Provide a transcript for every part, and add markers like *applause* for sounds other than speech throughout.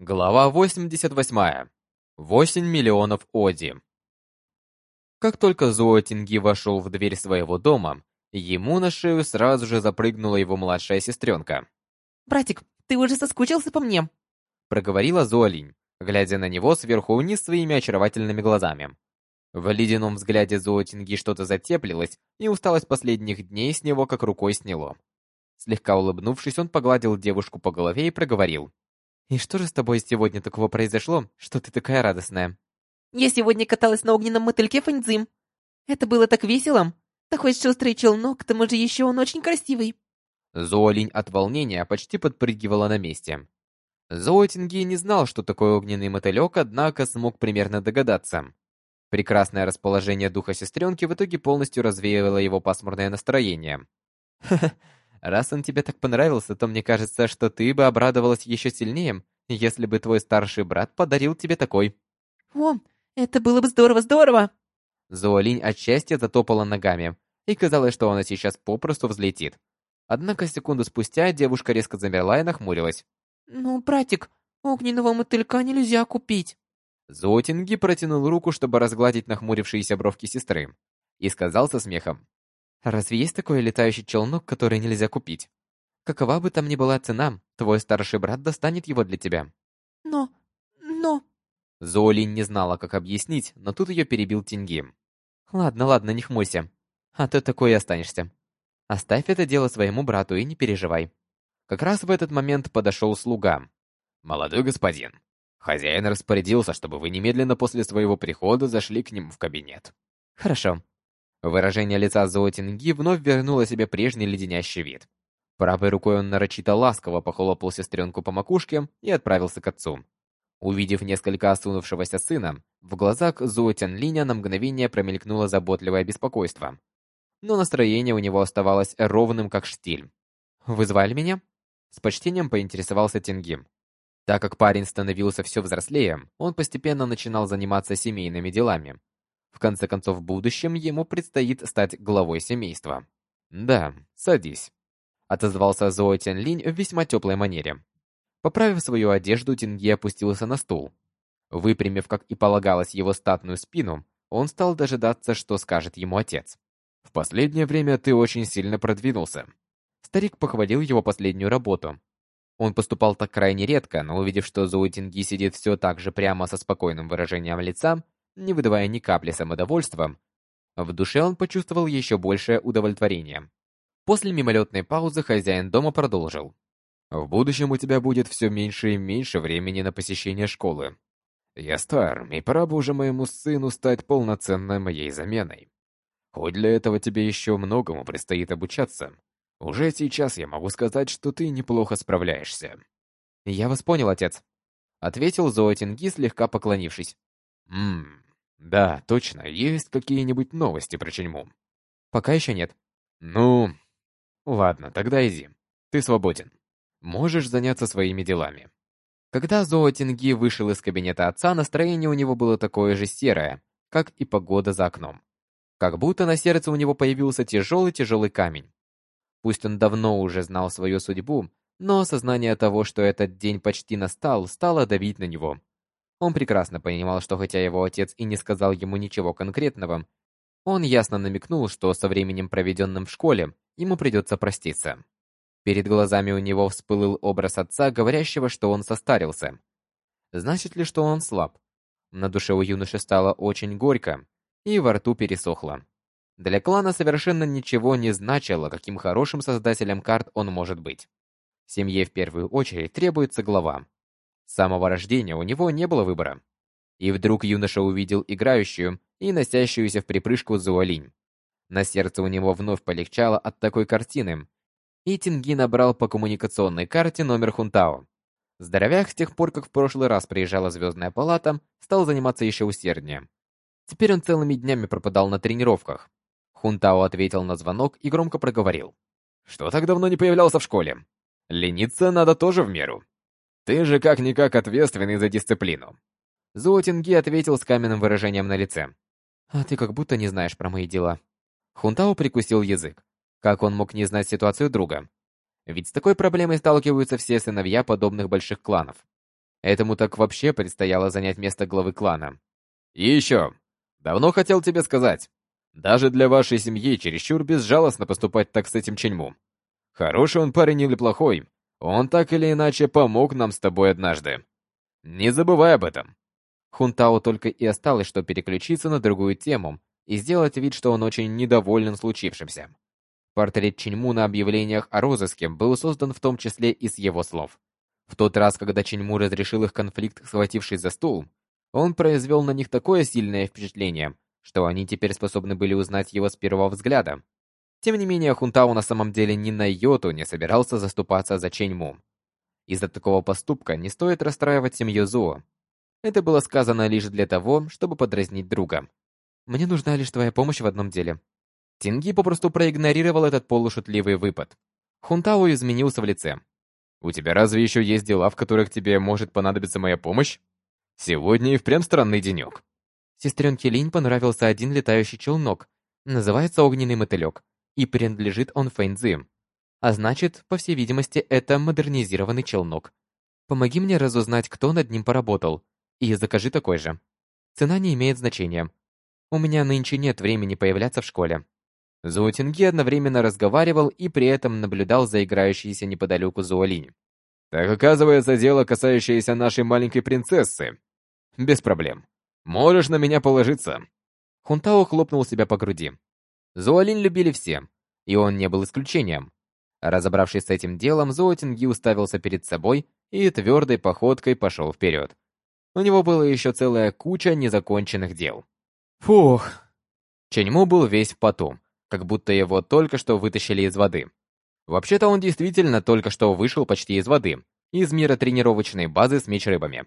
Глава 88. 8 миллионов Оди. Как только Зуо Тинги вошел в дверь своего дома, ему на шею сразу же запрыгнула его младшая сестренка. «Братик, ты уже соскучился по мне?» Проговорила Зуолинь, глядя на него сверху вниз своими очаровательными глазами. В ледяном взгляде Зуо Тинги что-то затеплилось, и усталость последних дней с него как рукой сняло. Слегка улыбнувшись, он погладил девушку по голове и проговорил. «И что же с тобой сегодня такого произошло, что ты такая радостная?» «Я сегодня каталась на огненном мотыльке Фэньцзим. Это было так весело. Такой шустрый челнок, к тому же еще он очень красивый». Зоолинь от волнения почти подпрыгивала на месте. Зоотинги не знал, что такое огненный мотылек, однако смог примерно догадаться. Прекрасное расположение духа сестренки в итоге полностью развеяло его пасмурное настроение. «Ха-ха, *laughs* Раз он тебе так понравился, то мне кажется, что ты бы обрадовалась еще сильнее, если бы твой старший брат подарил тебе такой. О, это было бы здорово-здорово! Зоолинь от счастья затопала ногами, и казалось, что она сейчас попросту взлетит. Однако секунду спустя девушка резко замерла и нахмурилась. «Ну, братик, огненного мотылька нельзя купить». Зоотинги протянул руку, чтобы разгладить нахмурившиеся бровки сестры, и сказал со смехом. Разве есть такой летающий челнок, который нельзя купить? Какова бы там ни была цена, твой старший брат достанет его для тебя. Но... но... Зоолин не знала, как объяснить, но тут ее перебил Тинги. Ладно, ладно, не хмурься. А то такой и останешься. Оставь это дело своему брату и не переживай. Как раз в этот момент подошел слуга. «Молодой господин, хозяин распорядился, чтобы вы немедленно после своего прихода зашли к ним в кабинет». «Хорошо», Выражение лица Зоотинги вновь вернуло себе прежний леденящий вид. Правой рукой он нарочито ласково похлопал сестренку по макушке и отправился к отцу. Увидев несколько осунувшегося сына, в глазах Зуо Тянлиня на мгновение промелькнуло заботливое беспокойство. Но настроение у него оставалось ровным, как штиль. «Вы звали меня?» С почтением поинтересовался Тенгим. Так как парень становился все взрослее, он постепенно начинал заниматься семейными делами, в конце концов, в будущем ему предстоит стать главой семейства. «Да, садись», — отозвался Зоо Тянлинь в весьма теплой манере. Поправив свою одежду, Тинге опустился на стул. Выпрямив, как и полагалось, его статную спину, он стал дожидаться, что скажет ему отец. «В последнее время ты очень сильно продвинулся». Старик похвалил его последнюю работу. Он поступал так крайне редко, но увидев, что Зоу Тинги сидит все так же прямо со спокойным выражением лица, не выдавая ни капли самодовольства, в душе он почувствовал еще большее удовлетворение. После мимолетной паузы хозяин дома продолжил. «В будущем у тебя будет все меньше и меньше времени на посещение школы. Я стар, и пора бы уже моему сыну стать полноценной моей заменой. Хоть для этого тебе еще многому предстоит обучаться. Уже сейчас я могу сказать, что ты неплохо справляешься». «Я вас понял, отец», — ответил Зоотинги, слегка поклонившись. «Ммм, да, точно, есть какие-нибудь новости про Ченьму? Пока еще нет. Ну, ладно, тогда иди. Ты свободен. Можешь заняться своими делами. Когда Зоо Тинги вышел из кабинета отца, настроение у него было такое же серое, как и погода за окном. Как будто на сердце у него появился тяжелый-тяжелый камень. Пусть он давно уже знал свою судьбу, но осознание того, что этот день почти настал, стало давить на него. Он прекрасно понимал, что хотя его отец и не сказал ему ничего конкретного, он ясно намекнул, что со временем, проведенным в школе, ему придется проститься. Перед глазами у него всплыл образ отца, говорящего, что он состарился. Значит ли, что он слаб? На душе у юноши стало очень горько, и во рту пересохло. Для клана совершенно ничего не значило, каким хорошим создателем карт он может быть. Семье в первую очередь требуется глава. С самого рождения у него не было выбора. И вдруг юноша увидел играющую и носящуюся в припрыжку Зуалинь. На сердце у него вновь полегчало от такой картины, и Тинги набрал по коммуникационной карте номер Хунтао. Здоровяк с тех пор, как в прошлый раз приезжала Звездная палата, стал заниматься еще усерднее. Теперь он целыми днями пропадал на тренировках. Хунтао ответил на звонок и громко проговорил. «Что так давно не появлялся в школе? Лениться надо тоже в меру. Ты же как-никак ответственный за дисциплину. Зоотинги ответил с каменным выражением на лице. А ты как будто не знаешь про мои дела. Хунтао прикусил язык. Как он мог не знать ситуацию друга? Ведь с такой проблемой сталкиваются все сыновья подобных больших кланов. Этому так вообще предстояло занять место главы клана. И еще, давно хотел тебе сказать, даже для вашей семьи чересчур безжалостно поступать так с этим Ченьму. Хороший он парень или плохой, он так или иначе помог нам с тобой однажды. Не забывай об этом. Хунтао только и осталось, что переключиться на другую тему и сделать вид, что он очень недоволен случившимся. Портрет Чиньму на объявлениях о розыске был создан в том числе и с его слов. В тот раз, когда Чиньму разрешил их конфликт, схватившись за стул, он произвел на них такое сильное впечатление, что они теперь способны были узнать его с первого взгляда. Тем не менее, Хунтау на самом деле ни на йоту не собирался заступаться за Ченьму. Из-за такого поступка не стоит расстраивать семью Зуо. Это было сказано лишь для того, чтобы подразнить друга. «Мне нужна лишь твоя помощь в одном деле». Тинги попросту проигнорировал этот полушутливый выпад. Хунтау изменился в лице. «У тебя разве еще есть дела, в которых тебе может понадобиться моя помощь? Сегодня и впрямь странный денек». Сестренке Линь понравился один летающий челнок. Называется «Огненный мотылек», и принадлежит он Фэньцзи. А значит, по всей видимости, это модернизированный челнок. Помоги мне разузнать, кто над ним поработал, и закажи такой же. Цена не имеет значения. У меня нынче нет времени появляться в школе. Зоутинги одновременно разговаривал и при этом наблюдал за играющейся неподалеку Зуолинь. «Так оказывается, дело, касающееся нашей маленькой принцессы. Без проблем. Можешь на меня положиться». Хунтао хлопнул себя по груди. Зуолинь любили все, и он не был исключением. Разобравшись с этим делом, Зоотинги уставился перед собой и твердой походкой пошел вперед. У него было еще целая куча незаконченных дел. Фух. Ченьму был весь в поту, как будто его только что вытащили из воды. Вообще-то он действительно только что вышел почти из воды, из мира тренировочной базы с меч-рыбами.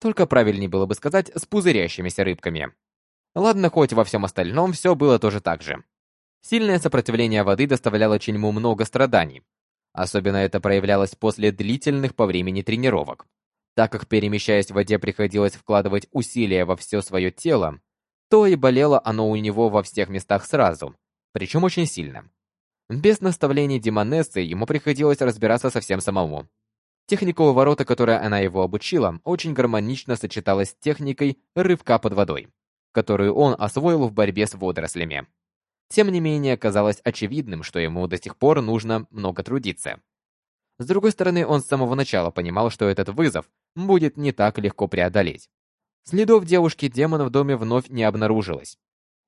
Только правильнее было бы сказать, с пузырящимися рыбками. Ладно, хоть во всем остальном все было тоже так же. Сильное сопротивление воды доставляло Ченьму много страданий. Особенно это проявлялось после длительных по времени тренировок. Так как перемещаясь в воде приходилось вкладывать усилия во все свое тело, то и болело оно у него во всех местах сразу, причем очень сильно. Без наставлений Демонессы ему приходилось разбираться совсем самому. Техника уворота, которой она его обучила, очень гармонично сочеталась с техникой рывка под водой, которую он освоил в борьбе с водорослями. Тем не менее, казалось очевидным, что ему до сих пор нужно много трудиться. С другой стороны, он с самого начала понимал, что этот вызов будет не так легко преодолеть. Следов девушки-демона в доме вновь не обнаружилось.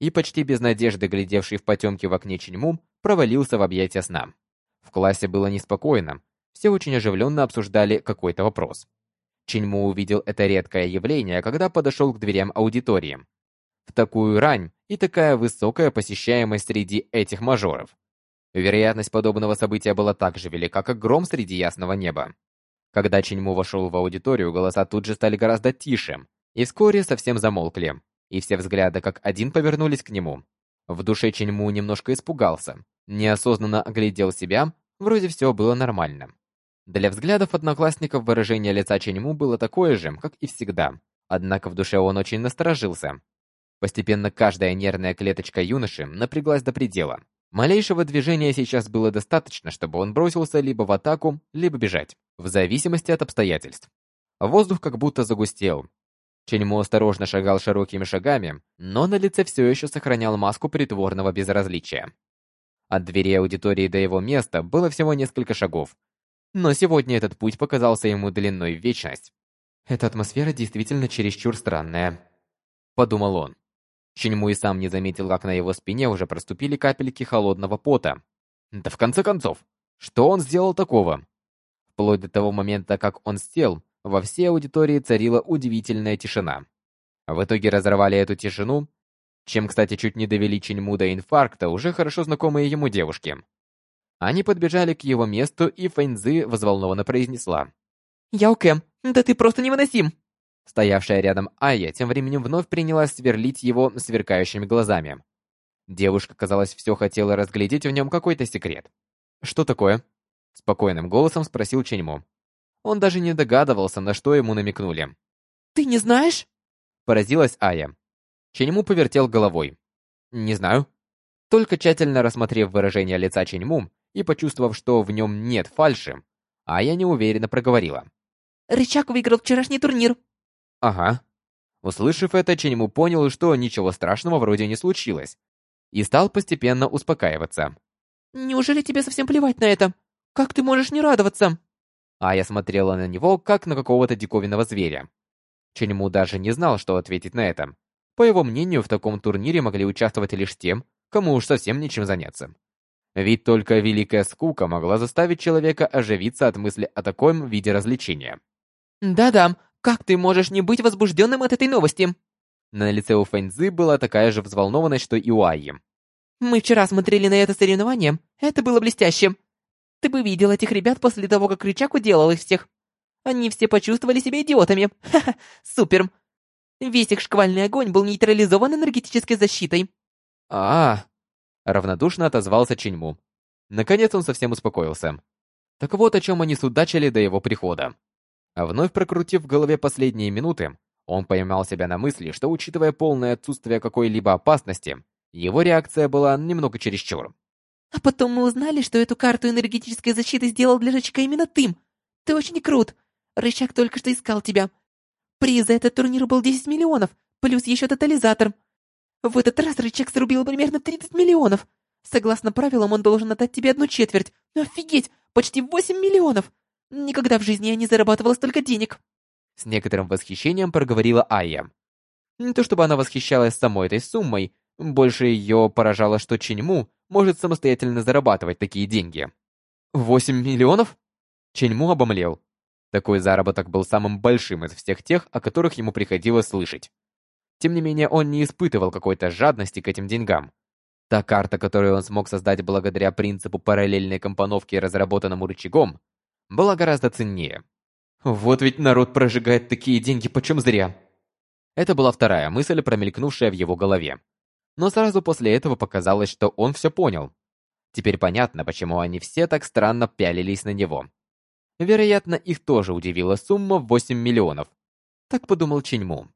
И почти без надежды глядевший в потемки в окне Чиньму провалился в объятия сна. В классе было неспокойно, все очень оживленно обсуждали какой-то вопрос. Чиньму увидел это редкое явление, когда подошел к дверям аудитории. В такую рань и такая высокая посещаемость среди этих мажоров. Вероятность подобного события была так же велика, как гром среди ясного неба. Когда Чиньму вошел в аудиторию, голоса тут же стали гораздо тише, и вскоре совсем замолкли, и все взгляды как один повернулись к нему. В душе Чиньму немножко испугался, неосознанно оглядел себя, вроде все было нормально. Для взглядов одноклассников выражение лица Чиньму было такое же, как и всегда, однако в душе он очень насторожился. Постепенно каждая нервная клеточка юноши напряглась до предела. Малейшего движения сейчас было достаточно, чтобы он бросился либо в атаку, либо бежать, в зависимости от обстоятельств. Воздух как будто загустел. Ченьмо осторожно шагал широкими шагами, но на лице все еще сохранял маску притворного безразличия. От двери аудитории до его места было всего несколько шагов. Но сегодня этот путь показался ему длиной в вечность. «Эта атмосфера действительно чересчур странная», — подумал он. Ченьму и сам не заметил, как на его спине уже проступили капельки холодного пота. Да в конце концов, что он сделал такого? Вплоть до того момента, как он сел, во всей аудитории царила удивительная тишина. В итоге разорвали эту тишину, чем, кстати, чуть не довели Ченьму до инфаркта уже хорошо знакомые ему девушки. Они подбежали к его месту, и Фэньцзы взволнованно произнесла. «Яо Кэм, да ты просто невыносим!» Стоявшая рядом Айя тем временем вновь принялась сверлить его сверкающими глазами. Девушка, казалось, все хотела разглядеть в нем какой-то секрет. «Что такое?» Спокойным голосом спросил Ченьму. Он даже не догадывался, на что ему намекнули. «Ты не знаешь?» Поразилась Ая. Ченьму повертел головой. «Не знаю». Только тщательно рассмотрев выражение лица Ченьму и почувствовав, что в нем нет фальши, Ая неуверенно проговорила. Рычаг выиграл вчерашний турнир. Ага. Услышав это, Ченьму понял, что ничего страшного вроде не случилось, и стал постепенно успокаиваться. Неужели тебе совсем плевать на это? Как ты можешь не радоваться? А я смотрела на него, как на какого-то диковинного зверя. Ченьму даже не знал, что ответить на это. По его мнению, в таком турнире могли участвовать лишь тем, кому уж совсем нечем заняться. Ведь только великая скука могла заставить человека оживиться от мысли о таком виде развлечения. Да-да, как ты можешь не быть возбужденным от этой новости? На лице у Фэньзы была такая же взволнованность, что и у Айи. Мы вчера смотрели на это соревнование. Это было блестяще. Ты бы видел этих ребят после того, как Рычаг уделал их всех. Они все почувствовали себя идиотами. Ха-ха, супер. Весь их шквальный огонь был нейтрализован энергетической защитой. А, -а, а равнодушно отозвался Чиньму. Наконец он совсем успокоился. Так вот о чем они судачили до его прихода. А вновь прокрутив в голове последние минуты, он поймал себя на мысли, что, учитывая полное отсутствие какой-либо опасности, его реакция была немного чересчур. А потом мы узнали, что эту карту энергетической защиты сделал для Рычака именно ты. Ты очень крут. Рычаг только что искал тебя. Приз за этот турнир был 10 миллионов, плюс еще тотализатор. В этот раз Рычаг срубил примерно 30 миллионов. Согласно правилам, он должен отдать тебе одну четверть. Офигеть, почти 8 миллионов. Никогда в жизни я не зарабатывала столько денег. С некоторым восхищением проговорила Айя. Не то чтобы она восхищалась самой этой суммой, больше ее поражало, что Ченьму может самостоятельно зарабатывать такие деньги. Восемь миллионов? Ченьму обомлел. Такой заработок был самым большим из всех тех, о которых ему приходилось слышать. Тем не менее, он не испытывал какой-то жадности к этим деньгам. Та карта, которую он смог создать благодаря принципу параллельной компоновки, разработанному рычагом, была гораздо ценнее. Вот ведь народ прожигает такие деньги почем зря. Это была вторая мысль, промелькнувшая в его голове. Но сразу после этого показалось, что он все понял. Теперь понятно, почему они все так странно пялились на него. Вероятно, их тоже удивила сумма в 8 миллионов. Так подумал Ченьму.